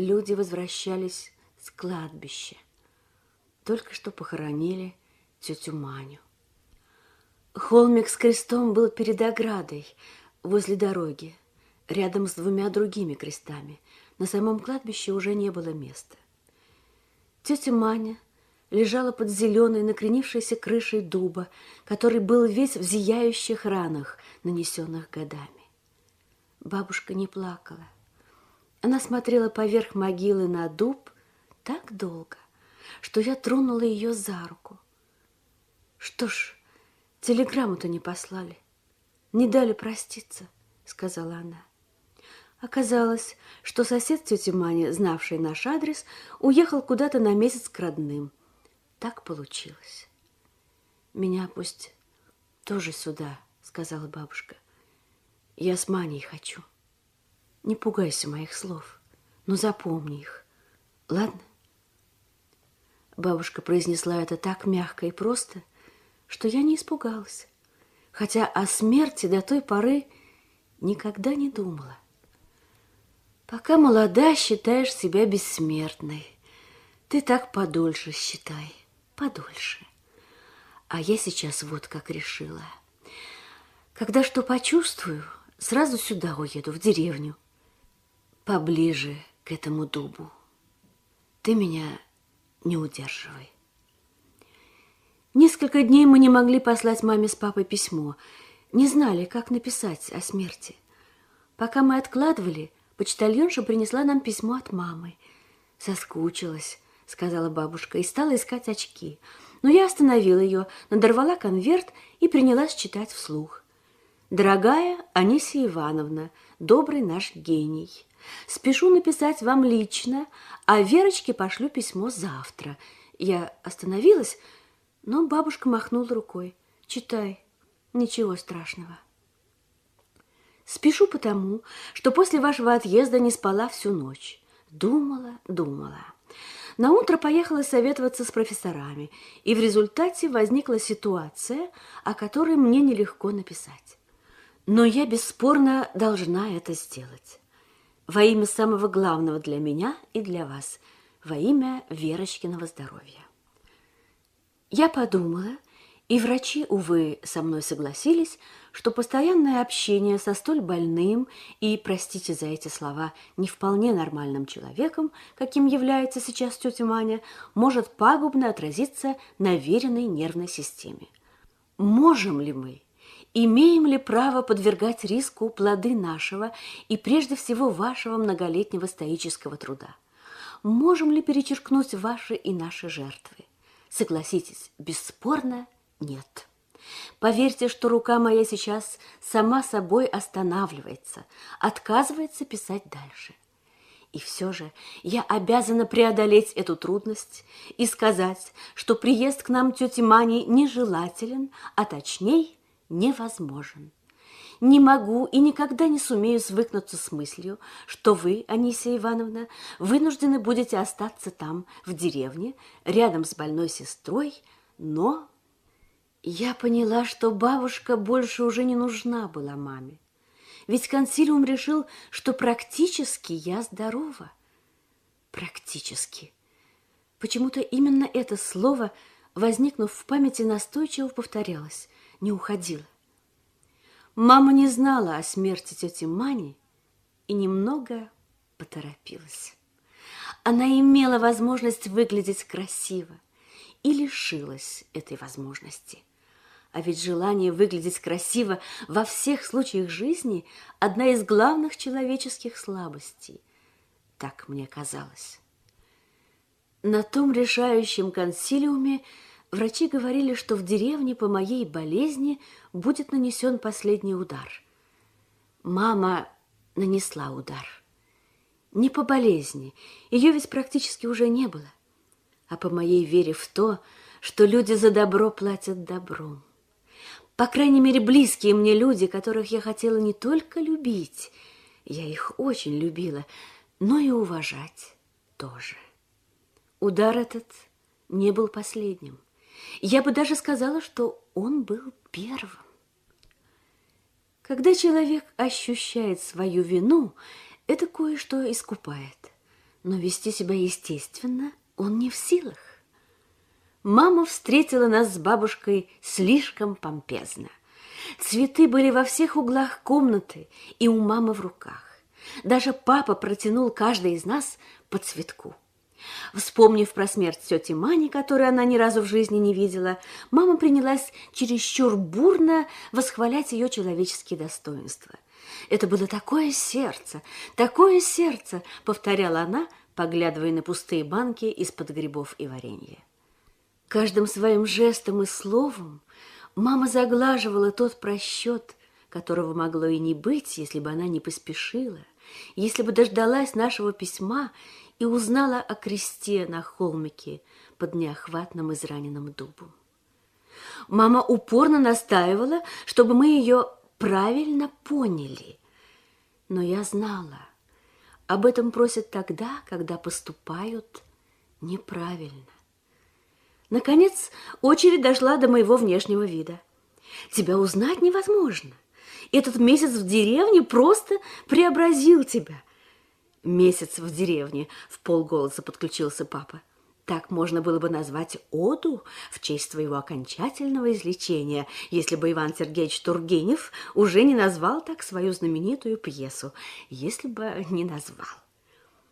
люди возвращались с кладбища. Только что похоронили тетю Маню. Холмик с крестом был перед оградой, возле дороги, рядом с двумя другими крестами. На самом кладбище уже не было места. Тетя Маня лежала под зеленой, накренившейся крышей дуба, который был весь в зияющих ранах, нанесенных годами. Бабушка не плакала. Она смотрела поверх могилы на дуб так долго, что я тронула ее за руку. Что ж, телеграмму-то не послали, не дали проститься, сказала она. Оказалось, что сосед тети Мани, знавший наш адрес, уехал куда-то на месяц к родным. Так получилось. Меня пусть тоже сюда, сказала бабушка. Я с Маней хочу. Не пугайся моих слов, но запомни их. Ладно? Бабушка произнесла это так мягко и просто, что я не испугалась, хотя о смерти до той поры никогда не думала. Пока молода, считаешь себя бессмертной. Ты так подольше считай, подольше. А я сейчас вот как решила. Когда что почувствую, сразу сюда уеду, в деревню, поближе к этому дубу. Ты меня не удерживай. Несколько дней мы не могли послать маме с папой письмо, не знали, как написать о смерти. Пока мы откладывали, почтальонша принесла нам письмо от мамы. Соскучилась, сказала бабушка, и стала искать очки. Но я остановила ее, надорвала конверт и принялась читать вслух. Дорогая Анисия Ивановна, добрый наш гений, спешу написать вам лично, а Верочке пошлю письмо завтра. Я остановилась, но бабушка махнула рукой. Читай, ничего страшного. Спешу потому, что после вашего отъезда не спала всю ночь. Думала, думала. На утро поехала советоваться с профессорами, и в результате возникла ситуация, о которой мне нелегко написать. Но я бесспорно должна это сделать. Во имя самого главного для меня и для вас, во имя Верочкиного здоровья. Я подумала, и врачи, увы, со мной согласились, что постоянное общение со столь больным и, простите за эти слова, не вполне нормальным человеком, каким является сейчас тетя Маня, может пагубно отразиться на веренной нервной системе. Можем ли мы, имеем ли право подвергать риску плоды нашего и прежде всего вашего многолетнего стоического труда? Можем ли перечеркнуть ваши и наши жертвы? Согласитесь, бесспорно – нет. Поверьте, что рука моя сейчас сама собой останавливается, отказывается писать дальше. И все же я обязана преодолеть эту трудность и сказать, что приезд к нам тети Мани нежелателен, а точнее невозможен. Не могу и никогда не сумею свыкнуться с мыслью, что вы, Анисия Ивановна, вынуждены будете остаться там, в деревне, рядом с больной сестрой, но я поняла, что бабушка больше уже не нужна была маме. Ведь консилиум решил, что практически я здорова. Практически. Почему-то именно это слово, возникнув в памяти, настойчиво повторялось, не уходило. Мама не знала о смерти тети Мани и немного поторопилась. Она имела возможность выглядеть красиво и лишилась этой возможности – а ведь желание выглядеть красиво во всех случаях жизни – одна из главных человеческих слабостей. Так мне казалось. На том решающем консилиуме врачи говорили, что в деревне по моей болезни будет нанесен последний удар. Мама нанесла удар. Не по болезни, ее ведь практически уже не было, а по моей вере в то, что люди за добро платят добром. По крайней мере, близкие мне люди, которых я хотела не только любить, я их очень любила, но и уважать тоже. Удар этот не был последним. Я бы даже сказала, что он был первым. Когда человек ощущает свою вину, это кое-что искупает. но вести себя естественно он не в силах. Мама встретила нас с бабушкой слишком помпезно. Цветы были во всех углах комнаты и у мамы в руках. Даже папа протянул каждой из нас по цветку. Вспомнив про смерть тети Мани, которую она ни разу в жизни не видела, мама принялась чересчур бурно восхвалять ее человеческие достоинства. «Это было такое сердце, такое сердце!» — повторяла она, поглядывая на пустые банки из-под грибов и варенья. Каждым своим жестом и словом мама заглаживала тот просчет, которого могло и не быть, если бы она не поспешила, если бы дождалась нашего письма и узнала о кресте на холмике под неохватным израненным дубом. Мама упорно настаивала, чтобы мы ее правильно поняли. Но я знала, об этом просят тогда, когда поступают неправильно. Наконец, очередь дошла до моего внешнего вида. Тебя узнать невозможно. Этот месяц в деревне просто преобразил тебя. Месяц в деревне, в полголоса подключился папа. Так можно было бы назвать оду в честь твоего окончательного излечения, если бы Иван Сергеевич Тургенев уже не назвал так свою знаменитую пьесу, если бы не назвал.